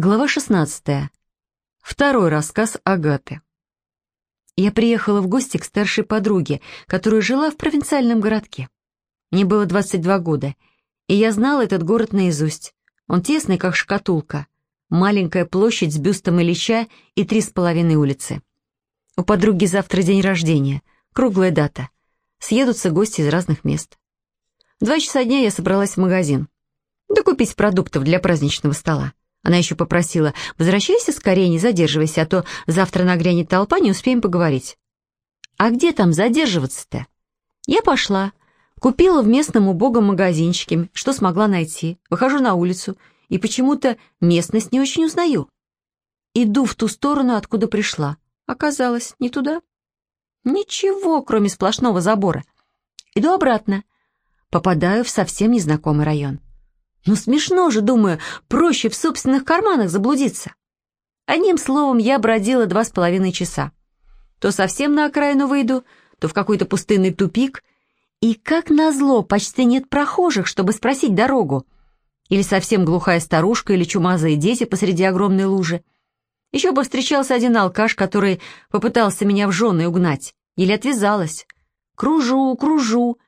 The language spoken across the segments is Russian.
Глава 16. Второй рассказ Агаты. Я приехала в гости к старшей подруге, которая жила в провинциальном городке. Мне было 22 года, и я знала этот город наизусть. Он тесный, как шкатулка. Маленькая площадь с бюстом Ильича и три с половиной улицы. У подруги завтра день рождения, круглая дата. Съедутся гости из разных мест. В два часа дня я собралась в магазин. Докупить продуктов для праздничного стола. Она еще попросила, возвращайся скорее, не задерживайся, а то завтра нагрянет толпа, не успеем поговорить. А где там задерживаться-то? Я пошла, купила в местном убогом магазинчике, что смогла найти, выхожу на улицу и почему-то местность не очень узнаю. Иду в ту сторону, откуда пришла. Оказалось, не туда. Ничего, кроме сплошного забора. Иду обратно. Попадаю в совсем незнакомый район. Ну смешно же, думаю, проще в собственных карманах заблудиться. Одним словом, я бродила два с половиной часа. То совсем на окраину выйду, то в какой-то пустынный тупик. И как назло, почти нет прохожих, чтобы спросить дорогу. Или совсем глухая старушка, или чумазые дети посреди огромной лужи. Еще бы встречался один алкаш, который попытался меня в жены угнать. Или отвязалась. Кружу, кружу.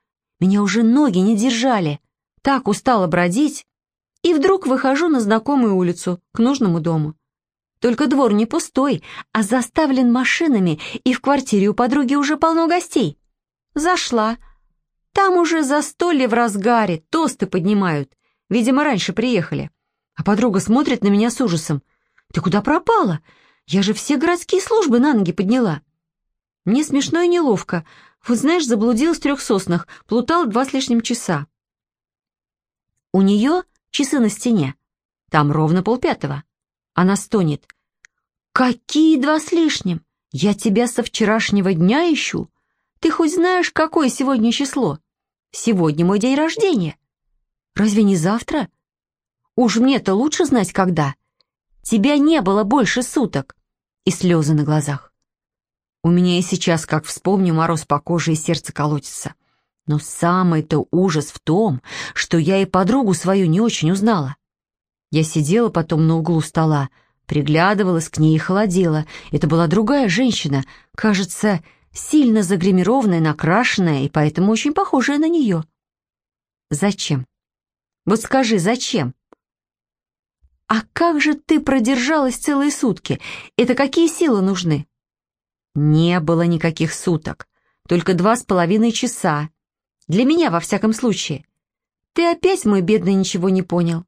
Меня уже ноги не держали так устала бродить, и вдруг выхожу на знакомую улицу, к нужному дому. Только двор не пустой, а заставлен машинами, и в квартире у подруги уже полно гостей. Зашла. Там уже застолье в разгаре, тосты поднимают. Видимо, раньше приехали. А подруга смотрит на меня с ужасом. «Ты куда пропала? Я же все городские службы на ноги подняла». Мне смешно и неловко. Вот знаешь, заблудилась в трех соснах, плутала два с лишним часа. У нее часы на стене. Там ровно полпятого. Она стонет. «Какие два с лишним? Я тебя со вчерашнего дня ищу. Ты хоть знаешь, какое сегодня число? Сегодня мой день рождения. Разве не завтра? Уж мне-то лучше знать, когда. Тебя не было больше суток». И слезы на глазах. У меня и сейчас, как вспомню, мороз по коже и сердце колотится. Но самый-то ужас в том, что я и подругу свою не очень узнала. Я сидела потом на углу стола, приглядывалась к ней и холодела. Это была другая женщина, кажется, сильно загримированная, накрашенная и поэтому очень похожая на нее. Зачем? Вот скажи, зачем? А как же ты продержалась целые сутки? Это какие силы нужны? Не было никаких суток, только два с половиной часа, для меня, во всяком случае. Ты опять, мой бедный, ничего не понял.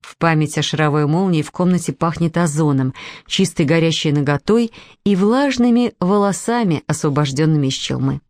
В память о шаровой молнии в комнате пахнет озоном, чистой горящей ноготой и влажными волосами, освобожденными из челмы.